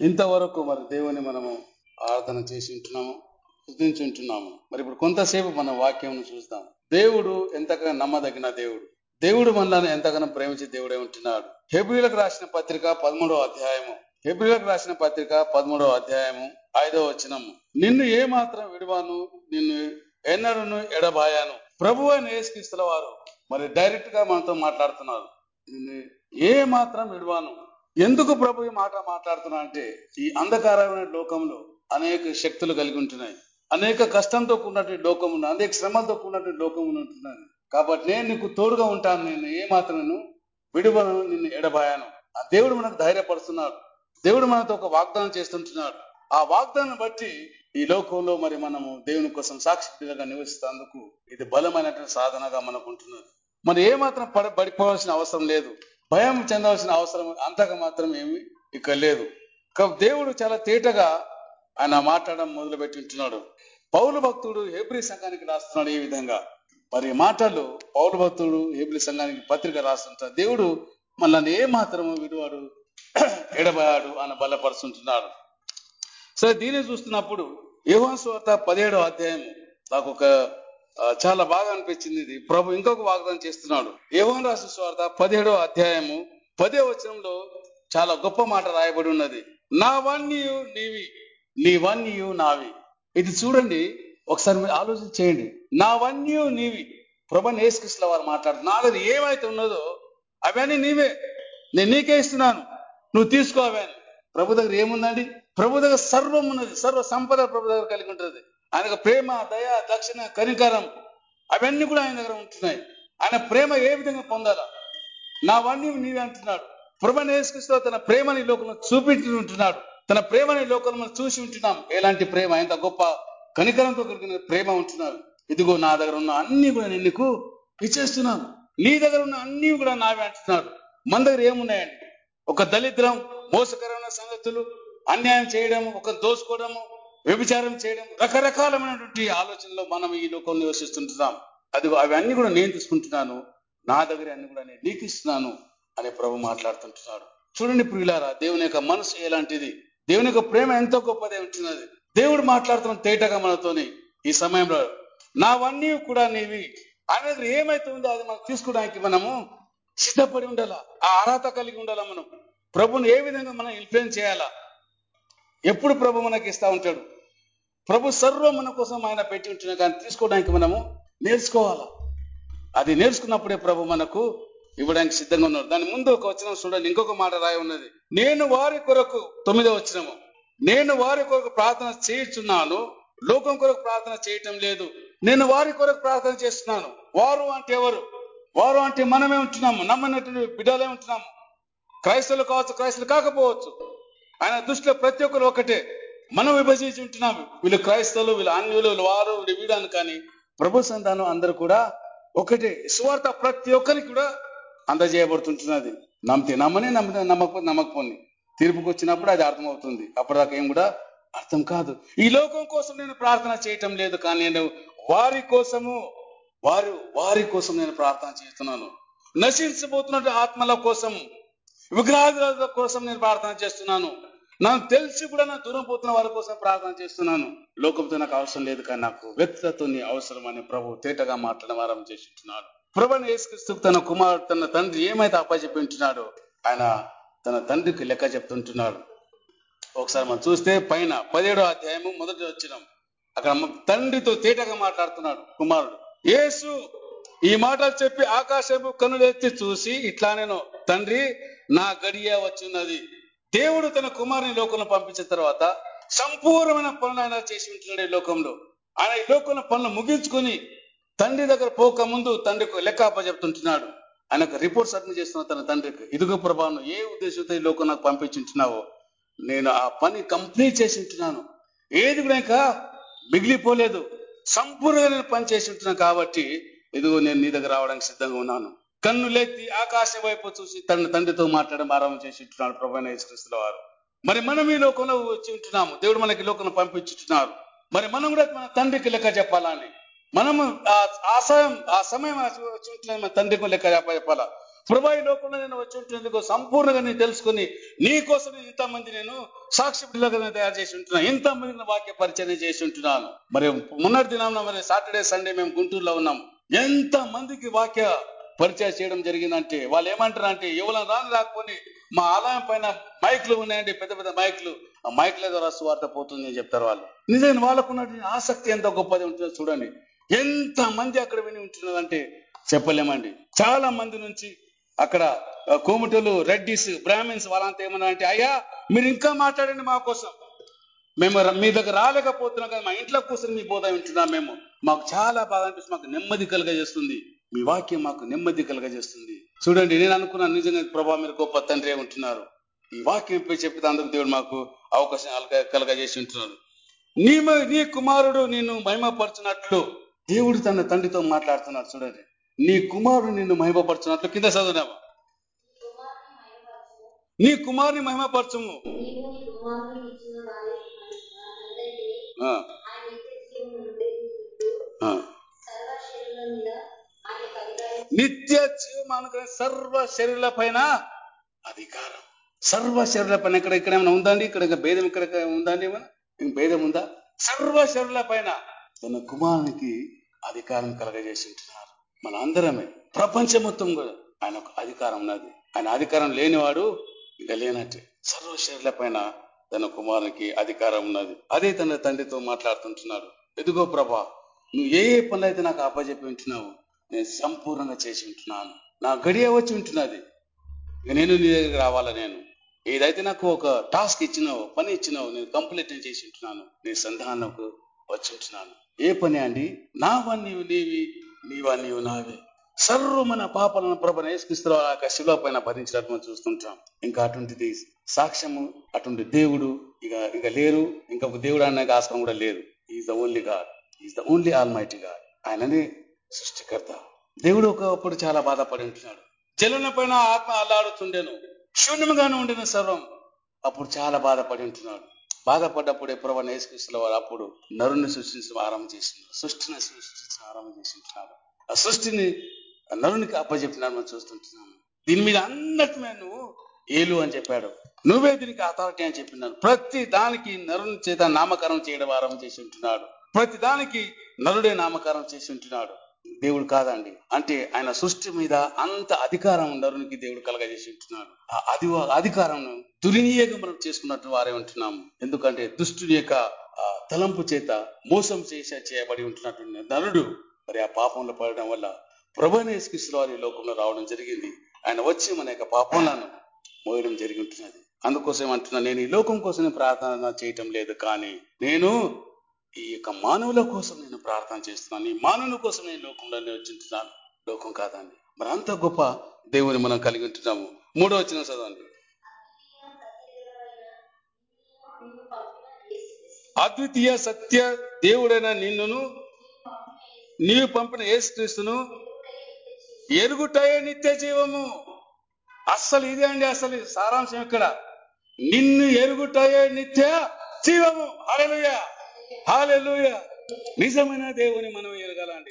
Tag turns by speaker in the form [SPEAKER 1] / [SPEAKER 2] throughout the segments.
[SPEAKER 1] ఇంతవరకు మరి దేవుని మనము ఆరాధన చేసి ఉంటున్నాము స్థుతించి ఉంటున్నాము. మరి ఇప్పుడు కొంతసేపు మన వాక్యం చూద్దాం. దేవుడు ఎంతగా నమ్మదగిన దేవుడు. దేవుడు మనల్ని ఎంతగానో ప్రేమించే దేవుడే ఉంటున్నాడు. హెబ్రిలకు రాసిన పత్రిక పదమూడవ అధ్యాయము. హెబ్రిలకు రాసిన పత్రిక పదమూడవ అధ్యాయము ఐదవ వచనము. నిన్ను ఏ మాత్రం విడువాను నిన్ను ఎన్నడను ఎడబాయాను. ప్రభు అని ఏసుక్రీస్తుల వారు మరి డైరెక్ట్గా మనతో మాట్లాడుతున్నారు. నిన్ను ఏ మాత్రం విడువాను. ఎందుకు ప్రభు ఈ మాట మాట్లాడుతున్నా అంటే ఈ అంధకారమైన లోకంలో అనేక శక్తులు కలిగి ఉంటున్నాయి. అనేక కష్టంతో కూడినటువంటి లోకం ఉన్న అనేక శ్రమలతో కూడినటువంటి లోకం ఉంటున్నాను కాబట్టి నేను నీకు తోడుగా ఉంటాను నేను ఏ మాత్రం నేను విడువను నిన్ను ఎడబాయాను. ఆ దేవుడు మనకు ధైర్యపడుతున్నాడు దేవుడు మనతో ఒక వాగ్దానం చేస్తుంటున్నాడు. ఆ వాగ్దానం బట్టి ఈ లోకంలో మరి మనము దేవుని కోసం సాక్షిగా నివసిస్తేందుకు ఇది బలమైనటువంటి సాధనగా మనకు ఉంటున్నది మరి ఏ మాత్రం పడ పడిపోవాల్సిన అవసరం లేదు. భయం చెందవలసిన అవసరం అంతగా మాత్రం ఏమి ఇక లేదు. దేవుడు చాలా తేటగా ఆయన మాట్లాడడం మొదలు పెట్టి ఉంటున్నాడు. పౌలు భక్తుడు హెబ్రి సంఘానికి రాస్తున్నాడు ఈ విధంగా. మరి మాటలు పౌరు భక్తుడు హెబ్రి సంఘానికి పత్రిక రాస్తుంటాడు దేవుడు మనల్ని ఏ మాత్రము విడువాడు ఎడబాయాడు అని బలపరుస్తుంటున్నాడు. సరే దీన్ని చూస్తున్నప్పుడు యోహాన్ స్వార్త పదిహేడో అధ్యాయం నాకు ఒక చాలా బాగా అనిపించింది ఇది. ప్రభు ఇంకొక వాగ్దానం చేస్తున్నాడు. యోహన్ రాసిన స్వార్థ పదిహేడో అధ్యాయము పదే వచనంలో చాలా గొప్ప మాట రాయబడి ఉన్నది. నా వన్యు నీవి నీ వన్యు నావి. ఇది చూడండి ఒకసారి మీరు ఆలోచన చేయండి. నా వన్యు నీవి. ప్రభు నేసుకృష్ణ వారు మాట్లాడు నాది ఏమైతే ఉన్నదో అవన్నీ నీవే. నేను నీకే ఇస్తున్నాను. నువ్వు తీసుకో అవన్నీ. ప్రభు దగ్గర ఏముందండి? ప్రభు దగ్గర సర్వం ఉన్నది. సర్వ సంపద ప్రభు దగ్గర కలిగి ఉంటుంది. ఆయనకు ప్రేమ దయ దక్షిణ కనికరం అవన్నీ కూడా ఆయన దగ్గర ఉంటున్నాయి. ఆయన ప్రేమ ఏ విధంగా పొందాలా? నా వాణ్ణి నీవే అంటున్నాడు. ప్రభు తన ప్రేమని లోకంలో చూపించి ఉంటున్నాడు. తన ప్రేమని లోకంలో మనం చూసి ఉంటున్నాం. ఎలాంటి ప్రేమ? ఎంత గొప్ప కనికరంతో కలిగిన ప్రేమ ఉంటున్నారు ఇదిగో నా దగ్గర ఉన్న అన్ని కూడా నేను నీకు ఇచ్చేస్తున్నాను. నీ దగ్గర ఉన్న అన్ని కూడా నావే అంటున్నాడు. మన దగ్గర ఏమున్నాయండి? ఒక దళిద్రం మోసకరమైన సంగతులు అన్యాయం చేయడము ఒక దోసుకోవడము వ్యభిచారం చేయడం రకరకాలమైనటువంటి ఆలోచనలో మనం ఈ లోకంలో నివసిస్తుంటున్నాం. అది అవన్నీ కూడా నేను తీసుకుంటున్నాను. నా దగ్గర అన్ని కూడా నేను నీకు ఇస్తున్నాను ప్రభు మాట్లాడుతుంటున్నాడు. చూడండి ప్రియులారా దేవుని యొక్క మనసు ఎలాంటిది? దేవుని యొక్క ప్రేమ ఎంతో గొప్పదే ఉంటున్నది. దేవుడు మాట్లాడుతున్న తేటగా మనతోని ఈ సమయంలో నావన్నీ కూడా నీవి అనేది ఏమైతే ఉందో అది మనం తీసుకోవడానికి మనము సిద్ధపడి ఉండాలా? ఆ అర్హత కలిగి ఉండాలా మనం? ప్రభుని ఏ విధంగా మనం ఇన్ఫ్లుయెన్స్ చేయాలా? ఎప్పుడు ప్రభు మనకి ఇస్తా ఉంటాడు? ప్రభు సర్వం మన కోసం ఆయన పెట్టి ఉంటున్నా కానీ తీసుకోవడానికి మనము నేర్చుకోవాలా? అది నేర్చుకున్నప్పుడే ప్రభు మనకు ఇవ్వడానికి సిద్ధంగా ఉన్నారు. దాని ముందు ఒక వచనం చూడండి. ఇంకొక మాట రాయి ఉన్నది. నేను వారి కొరకు తొమ్మిదో వచనము. నేను వారి కొరకు ప్రార్థన చేయుచున్నాను. లోకం కొరకు ప్రార్థన చేయటం లేదు. నేను వారి కొరకు ప్రార్థన చేస్తున్నాను. వారు అంటే ఎవరు? వారు అంటే మనమే ఉంటున్నాము. నమ్మనటువంటి బిడ్డలే ఉంటున్నాము. క్రైస్తవులు కావచ్చు క్రైస్తవులు కాకపోవచ్చు. ఆయన దృష్టిలో ప్రతి ఒక్కరు ఒకటే. మనం విభజించి ఉంటున్నాము. వీళ్ళు క్రైస్తవులు వీళ్ళు అన్యులు వీళ్ళు వారు వీడాను కానీ ప్రభు సంతానం అందరూ కూడా ఒకటే. స్వార్థ ప్రతి ఒక్కరికి కూడా అందజేయబడుతుంటున్నది. నమ్మితే నమ్మని నమ్మితే నమ్మకపోతే నమ్మకపోని. తీర్పుకు వచ్చినప్పుడు అది అర్థమవుతుంది. అప్పటిదాకా ఏం కూడా అర్థం కాదు. ఈ లోకం కోసం నేను ప్రార్థన చేయటం లేదు కానీ నేను వారి కోసము వారు వారి కోసం నేను ప్రార్థన చేస్తున్నాను. నశించబోతున్న ఆత్మల కోసం విగ్రహాల కోసం నేను ప్రార్థన చేస్తున్నాను. నాకు తెలిసి కూడా నా దూరం పోతున్న వారి కోసం ప్రార్థన చేస్తున్నాను. లోకంతో నాకు అవసరం లేదు కానీ నాకు వ్యక్తిత్వం అవసరం అని ప్రభు తేటగా మాట్లాడడం ఆరంభం చేసి ఉంటున్నాడు ప్రభుని యేసుక్రీస్తు తన కుమారుడు తన తండ్రి ఏమైతే అప్పచెప్పించున్నాడో ఆయన తన తండ్రికి లెక్క చెప్తుంటున్నాడు. ఒకసారి మనం చూస్తే పైన పదిహేడో అధ్యాయము మొదటి వచ్చినాం. అక్కడ తండ్రితో తేటగా మాట్లాడుతున్నాడు కుమారుడు. యేసు ఈ మాటలు చెప్పి ఆకాశపు కనులెత్తి చూసి ఇట్లా నేను తండ్రి నా గడియ వచ్చినది. దేవుడు తన కుమారుని లోకంలో పంపించిన తర్వాత సంపూర్ణమైన పనులు ఆయన చేసి ఉంటున్నాడు ఈ లోకంలో. ఆయన ఈ లోకంలో పనులు ముగించుకొని తండ్రి దగ్గర పోక ముందు తండ్రికి లెక్క అప్పచెప్తుంటున్నాడు ఆయన ఒక రిపోర్ట్ సబ్మిట్ చేస్తున్న తన తండ్రికి ఇదిగో ప్రభావం ఏ ఉద్దేశంతో ఈ లోకం నాకు పంపించుంటున్నావో నేను ఆ పని కంప్లీట్ చేసి ఉంటున్నాను. ఏది కూడా ఇంకా మిగిలిపోలేదు. సంపూర్ణంగా నేను పని చేసి ఉంటున్నాను కాబట్టి ఇదిగో నేను నీ దగ్గర రావడానికి సిద్ధంగా ఉన్నాను. కన్నులెత్తి ఆకాశం వైపు చూసి తన తండ్రితో మాట్లాడడం ఆరంభం చేసి ఉంటున్నాడు ప్రభు యేసుక్రీస్తుల వారు. మరి మనం ఈ లోకంలో వచ్చి ఉంటున్నాము. దేవుడు మనకి లోకం లోకంలో పంపించుతున్నారు మరి మనం కూడా మన తండ్రికి లెక్క చెప్పాలని. మనము ఆ- సమయం ఆ సమయం వచ్చి ఉంటున్నాం మన తండ్రికి లెక్క చెప్పాలా? ప్రభా ఈ లోకంలో నేను వచ్చి ఉంటున్నందుకు సంపూర్ణంగా నేను తెలుసుకుని నీ కోసం నేను ఇంతమంది నేను సాక్షి బిడ్డలుగా తయారు చేసి ఉంటున్నాను. ఇంతమందికి వాక్య పరిచయం చేసి ఉంటున్నాను. మరి మొన్నటి దినాన మరి సాటర్డే సండే మేము గుంటూరులో ఉన్నాం ఎంత మందికి వాక్య పరిచయం చేయడం జరిగిందంటే వాళ్ళు ఏమంటారు అంటే ఎవరైనా రాని రాకపోని మా ఆలయం పైన మైక్లు ఉన్నాయండి పెద్ద పెద్ద మైక్లు. ఆ మైక్ల ద్వారా సువార్త పోతుంది అని చెప్తారు వాళ్ళు. నిజంగా వాళ్ళకున్నటువంటి ఆసక్తి ఎంత గొప్పది ఉంటుందో చూడండి. ఎంత మంది అక్కడ విని ఉంటున్నారంటే చెప్పలేమండి. చాలా మంది నుంచి అక్కడ కోమటలు రెడ్డిస్ బ్రాహ్మిన్స్ వాళ్ళంతా ఏమన్నా అంటే అయ్యా మీరు ఇంకా మాట్లాడండి మా కోసం. మేము మీ దగ్గర రాలేకపోతున్నాం కదా మా ఇంట్లో కూర్చొని మీ బోధ వింటున్నాం మేము. మాకు చాలా బాగా అనిపిస్తుంది మాకు నెమ్మది కలుగజేస్తుంది. మీ వాక్యం మాకు నెమ్మది కలుగజేస్తుంది. చూడండి నేను అనుకున్నాను నిజంగా ప్రభా మీరు గొప్ప తండ్రి ఉంటున్నారు. ఈ వాక్యం చెప్పితే అందుకు దేవుడు మాకు అవకాశం కలగ- కలుగజేసి ఉంటున్నారు. నీ నీ కుమారుడు నిన్ను మహిమపరచునట్లు దేవుడు తన తండ్రితో మాట్లాడుతున్నాడు చూడండి. నీ కుమారుడు నిన్ను మహిమపరచునట్లు కింద చదువునామా నీ కుమారుని మహిమపరచుము.
[SPEAKER 2] నిత్య
[SPEAKER 1] జీవమానుక సర్వ శరీరుల పైన అధికారం. సర్వ శరీరుల పైన ఇక్కడ ఇక్కడ ఏమైనా ఉందండి? ఇక్కడ భేదం ఇక్కడ ఉందండి ఏమైనా? ఇంక భేదం ఉందా? సర్వ శరీరుల పైన తన కుమారునికి అధికారం కలగజేసింటున్నారు. మన అందరమే ప్రపంచం మొత్తం కూడా ఆయన ఒక అధికారం ఉన్నది. ఆయన అధికారం లేనివాడు ఇక లేనట్టే సర్వ శరీరాల పైన తన కుమారునికి అధికారం ఉన్నది. అదే తన తండ్రితో మాట్లాడుతుంటున్నాడు. ఎదుగో ప్రభా నువ్వు ఏ ఏ పనులు అయితే నాకు అప్పచెప్పి ఉంటున్నావు నేను సంపూర్ణంగా చేసి ఉంటున్నాను. నా గడియ వచ్చి ఉంటున్నది. ఇక నేను నీ దగ్గరికి రావాలా నేను? ఏదైతే నాకు ఒక టాస్క్ ఇచ్చినావు పని ఇచ్చినావు నేను కంప్లీట్ చేసి ఉంటున్నాను. నీ సంధానంకు వచ్చి ఉంటున్నాను. ఏ పని అండి? నావా నీవు నీవి నీవా. నీవు నావే సర్వమైన పాపాలను ప్రభన ఏసుక్రీస్తుల ఆ యొక్క పైన భరించినట్టు మనం చూస్తుంటాం. ఇంకా అటువంటిది సాక్ష్యము అటువంటి దేవుడు ఇక ఇక లేరు. ఇంకొక దేవుడు అనే ఆస్కారం కూడా లేదు. Is the only God is the only almighty God ఆయననే సృష్టికర్త. దేవుడు ఒకప్పుడు చాలా బాధపడి ఉంటున్నాడు. జలుల పైన ఆత్మ అల్లాడుతుండెను శూన్యముగానే ఉండిన సర్వం అప్పుడు చాలా బాధపడి ఉంటున్నాడు. బాధపడ్డప్పుడు ఎప్పుడు నేసుకృష్ణ వారు అప్పుడు నరుని సృష్టించడం ఆరంభం చేసినాడు సృష్టిని సృష్టించడం ఆరంభం చేసి ఉంటున్నాడు ఆ సృష్టిని నరునికి అప్పచెప్పినాడు మనం చూస్తుంటున్నాము. దీని మీద అన్నట్టు నువ్వు ఏలు అని చెప్పాడు. నువ్వే దీనికి అథారిటీ అని చెప్పినాడు ప్రతి దానికి నరుని చేత నామకరణం చేయడం ఆరంభం చేసి ఉంటున్నాడు. ప్రతి దానికి నరుడే నామకరణం చేసి ఉంటున్నాడు. దేవుడు కాదండి. అంటే ఆయన సృష్టి మీద అంత అధికారం ఉండరునికి దేవుడు కలగజేసి ఉంటున్నాడు ఆ అధి అధికారం దుర్వినియోగం మనం చేసుకున్నట్టు వారే ఉంటున్నాము. ఎందుకంటే దుష్టుని యొక్క తలంపు చేత మోసం చేసే చేయబడి ఉంటున్నటువంటి నరుడు మరి ఆ పాపంలో పడడం వల్ల ప్రభనేశ్వర వారి లోకంలో రావడం జరిగింది. ఆయన వచ్చి మన యొక్క పాపంలను మోయడం జరిగి ఉంటున్నది. అందుకోసం అంటున్నా నేను ఈ లోకం కోసం ప్రార్థన చేయటం లేదు కానీ నేను ఈ యొక్క మానవుల కోసం నేను ప్రార్థన చేస్తున్నాను. ఈ మానవుల కోసం నేను లోకంలో వచ్చింటున్నాను. లోకం కాదండి. మరి అంత గొప్ప దేవుని మనం కలిగి ఉంటున్నాము. మూడో వచ్చిన చదవండి. అద్వితీయ సత్య దేవుడైన నిన్నును నీవు పంపిన యేసుక్రీస్తును ఎరుగుటయే నిత్య జీవము. అస్సలు ఇదే అండి అసలు సారాంశం ఇక్కడ. నిన్ను ఎరుగుటయే నిత్య జీవము. Hallelujah hallelujah. నిజమైన దేవుని మనం ఎరగాలండి.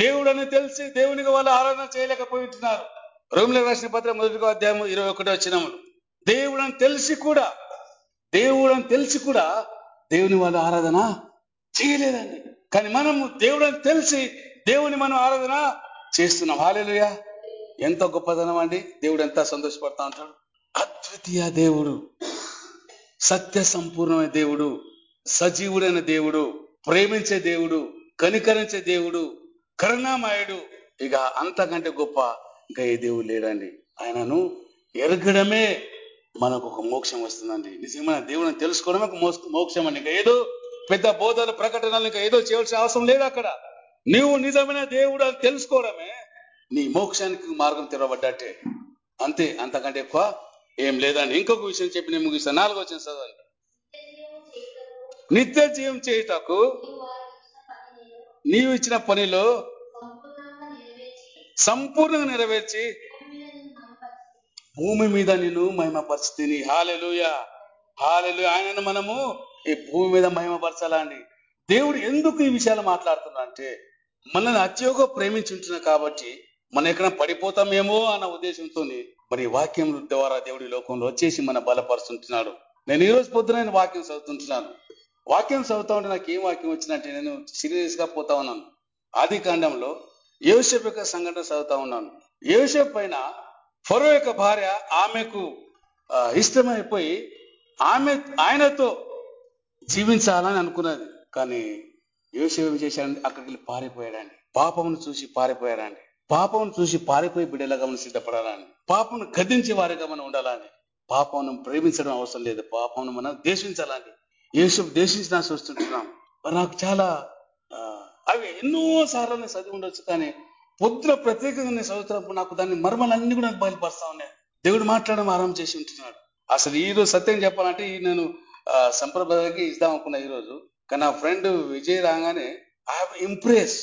[SPEAKER 1] దేవుడని తెలిసి దేవునికి వాళ్ళు ఆరాధన చేయలేకపోతున్నారు రోమిల రాసిన పత్ర మొదటిగా అధ్యాయం ఇరవై ఒకటి వచ్చినములు దేవుడని తెలిసి కూడా దేవుడని తెలిసి కూడా దేవుని వాళ్ళు ఆరాధన చేయలేదండి. కానీ మనము దేవుడని తెలిసి దేవుని మనం ఆరాధన చేస్తున్నాం. హాలేలుయా. ఎంత గొప్పదనం అండి. దేవుడు ఎంత సంతోషపడతా ఉంటాడు. అద్వితీయ దేవుడు. సత్య సంపూర్ణమైన దేవుడు. సజీవుడైన దేవుడు ప్రేమించే దేవుడు కనికరించే దేవుడు కరుణామయుడు. ఇక అంతకంటే గొప్ప ఇంకా ఏ దేవుడు లేడండి. ఆయనను ఎరగడమే మనకు ఒక మోక్షం వస్తుందండి. నిజమైన దేవుడిని తెలుసుకోవడమే ఒక మోక్షం అండి ఇంకా ఏదో పెద్ద బోధన ప్రకటనలు ఇంకా ఏదో చేయాల్సిన అవసరం లేదు అక్కడ. నీవు నిజమైన దేవుడు అని తెలుసుకోవడమే నీ మోక్షానికి మార్గం తెరవబడ్డట్టే. అంతే అంతకంటే ఎక్కువ ఏం లేదండి. ఇంకొక విషయం చెప్పి నేను ముగిస్తాను నాలుగో వచ్చిన చదవండి. నిత్య జీవం చేయుటకు నీవు ఇచ్చిన పనిలో
[SPEAKER 2] సంపూర్ణంగా నెరవేర్చి భూమి మీద
[SPEAKER 1] నేను మహిమపరిస్థితిని హాలెలుయ హాలెలు ఆయనను మనము ఈ భూమి మీద మహిమపరచాలండి. దేవుడు ఎందుకు ఈ విషయాలు మాట్లాడుతున్నా అంటే మనల్ని అత్యోగ ప్రేమించుంటున్నా కాబట్టి మనం ఎక్కడ పడిపోతామేమో అన్న ఉద్దేశంతో మరి వాక్యం ద్వారా దేవుడి లోకంలో వచ్చేసి మన బలపరుస్తుంటున్నాడు. నేను ఈ రోజు పొద్దున వాక్యం చదువుతుంటున్నాను. వాక్యం చదువుతా ఉంటే నాకు ఏం వాక్యం వచ్చినట్టే నేను సీరియస్గా పోతా ఉన్నాను. ఆది కాండంలో యోసేపు యొక్క సంఘటన చదువుతా ఉన్నాను. యోసేపు పైన ఫరో యొక్క భార్య ఆమెకు ఇష్టమైపోయి ఆమె ఆయనతో జీవించాలని అనుకున్నది. కానీ యోసేపు ఏం చేశాడంటే అక్కడికి వెళ్ళి పారిపోయాడండి. పాపమును చూసి పారిపోయాడండి. పాపమును చూసి పారిపోయి బిడ్డలుగా మనం సిద్ధపడాలని పాపమును గద్దించే వారిగా మనం ఉండాలని పాపమును ప్రేమించడం అవసరం లేదు. పాపమును మనం దేశించాలని యేసు దేశించిన చూస్తుంటున్నాం నాకు చాలా ఆ, అవి ఎన్నో సార్లు నేను చదివి ఉండొచ్చు కానీ పొద్దున ప్రత్యేకంగా నేను చదువుతున్నప్పుడు నాకు దాన్ని మర్మలన్నీ కూడా నాకు బయలుపరుస్తా ఉన్నాయి. దేవుడు మాట్లాడడం ఆరంభం చేసి ఉంటున్నాడు. అసలు ఈ రోజు సత్యం చెప్పాలంటే ఈ నేను ఆ, సంప్రదాయకి ఇద్దాం అనుకున్నా ఈ రోజు. కానీ నా ఫ్రెండ్ విజయ్ రాగానే ఐ ఇంప్రెస్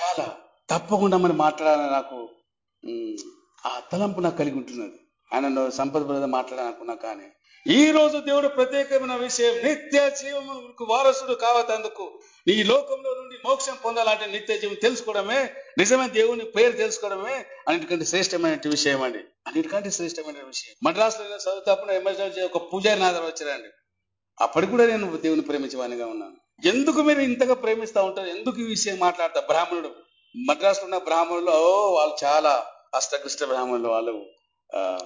[SPEAKER 1] చాలా. తప్పకుండా మరి మాట్లాడాలని నాకు ఆ తలంపు నాకు కలిగి ఉంటున్నది. ఆయన సంపద బ్రదర్ మాట్లాడాలనుకున్నా కానీ. ఈ రోజు దేవుడు ప్రత్యేకమైన విషయం నిత్య జీవముకు వారసుడు కావతందుకు నీ లోకంలో నుండి మోక్షం పొందాలంటే నిత్య జీవం తెలుసుకోవడమే నిజమైన దేవుని పేరు తెలుసుకోవడమే అన్నిటికంటే శ్రేష్టమైన విషయం అండి. అన్నిటికంటే శ్రేష్టమైన విషయం. మద్రాసులో నేను ఎమర్జెన్సీ ఒక పూజారి నా వచ్చారండి అప్పటికి కూడా నేను దేవుని ప్రేమించేవానిగా ఉన్నాను. ఎందుకు మీరు ఇంతగా ప్రేమిస్తా ఉంటారు? ఎందుకు ఈ విషయం మాట్లాడతా? బ్రాహ్మణుడు. మద్రాసులో ఉన్న బ్రాహ్మణులు వాళ్ళు చాలా అష్టకృష్ణ బ్రాహ్మణులు వాళ్ళు. ఆ,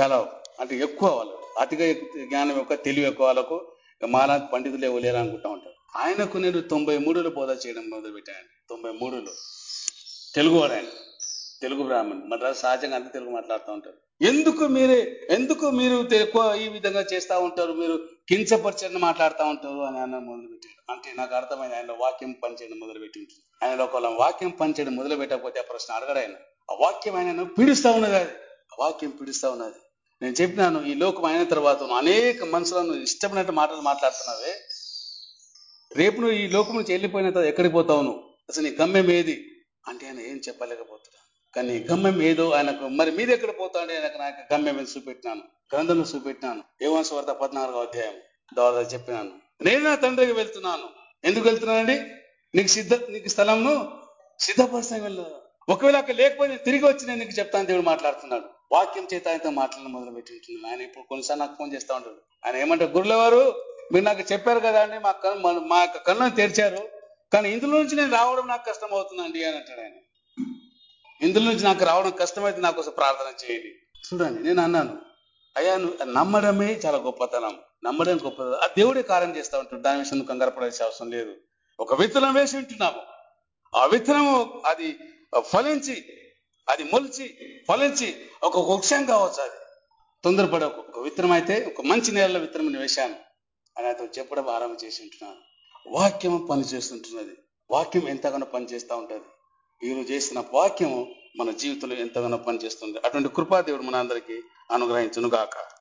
[SPEAKER 1] చాలా అంటే ఎక్కువ వాళ్ళు. అతిగా జ్ఞానం యొక్క తెలివి ఎక్కువ వాళ్ళకు మాలా పండితులు ఎవరు లేరు అనుకుంటా ఉంటారు. ఆయనకు నేను తొంభై మూడులో బోధ చేయడం మొదలు పెట్టాను తొంభై మూడులో. తెలుగు వాడు ఆయన తెలుగు బ్రాహ్మణ్ మద్రాసు సహజంగా అంతా తెలుగు మాట్లాడుతూ ఉంటారు. ఎందుకు మీరే ఎందుకు మీరు ఎక్కువ ఈ విధంగా చేస్తా ఉంటారు? మీరు కించపరిచని మాట్లాడుతూ ఉంటారు అని ఆయన మొదలుపెట్టాడు. అంటే నాకు అర్థమైంది ఆయన వాక్యం పనిచేయడం మొదలుపెట్టి ఉంటుంది. ఆయన ఒకవేళ వాక్యం పనిచేయడం మొదలు పెట్టకపోతే ఆ ప్రశ్న అడగడు ఆయన. ఆ వాక్యం ఆయనను పీడిస్తూ ఉన్నది. అది వాక్యం పీడిస్తూ ఉన్నది. నేను చెప్పినాను ఈ లోకం అయిన తర్వాత అనేక మనుషులను ఇష్టమైనట్టు మాటలు మాట్లాడుతున్నావే. రేపు నువ్వు ఈ లోకం నుంచి వెళ్ళిపోయిన తర్వాత ఎక్కడికి పోతావు నువ్వు? అసలు నీ గమ్యం ఏది? అంటే ఆయన ఏం చెప్పలేకపోతున్నాను కానీ గమ్యం ఏదో ఆయనకు మరి మీరు ఎక్కడ పోతాడు ఆయనకు నాకు గమ్యం చూపెట్టినాను. గ్రంథంలో చూపెట్టినాను. ఏవాంశ వార్త పద్నాలుగో అధ్యాయం ద్వారా చెప్పినాను. నేను నా తండ్రికి వెళ్తున్నాను. ఎందుకు వెళ్తున్నానండి? నీకు సిద్ధ నీకు స్థలంను సిద్ధపరుస్తాను వెళ్ళ ఒకవేళ అక్కడ లేకపోతే తిరిగి వచ్చి నేను నీకు చెప్తాను దేవుడు మాట్లాడుతున్నాడు. వాక్యం చేత ఆయనతో మాట్లాడడం మొదలు పెట్టి ఆయన ఇప్పుడు కొన్నిసార్లు నాకు ఫోన్ చేస్తా ఉంటాడు. ఆయన ఏమంటారు గురులవారు? మీరు నాకు చెప్పారు కదా అండి మా కన్ను మా యొక్క కన్ను తెరిచారు. కానీ ఇందులో నుంచి నేను రావడం నాకు కష్టం అవుతుందండి అని అంటాడు ఆయన. ఇందులో నుంచి నాకు రావడం కష్టమైతే నా కోసం ప్రార్థన చేయండి. చూడండి నేను అన్నాను అయ్యా నమ్మడమే చాలా గొప్పతనం. నమ్మడం గొప్పతనం. ఆ దేవుడే కార్యం చేస్తా ఉంటాడు. దాని విషయం కంగారు పడాల్సిన అవసరం లేదు. ఒక విత్తనం వేసి ఉంటున్నాము. ఆ విత్తనము అది ఫలించి అది మొలిచి ఫలించి ఒక వృక్షం కావచ్చు అది. తొందరపడే ఒక విత్తనం అయితే ఒక మంచి నేలలో విత్తనం వేశాను అని అతను చెప్పడం ఆరంభం చేసి ఉంటున్నాను వాక్యం పని చేస్తుంటున్నది. వాక్యం ఎంతగానో పని చేస్తూ ఉంటుంది. ఈరోజు చేసిన వాక్యం మన జీవితంలో ఎంతగానో పనిచేస్తుంది అటువంటి కృపాదేవుడు మన అనుగ్రహించునుగాక. గాక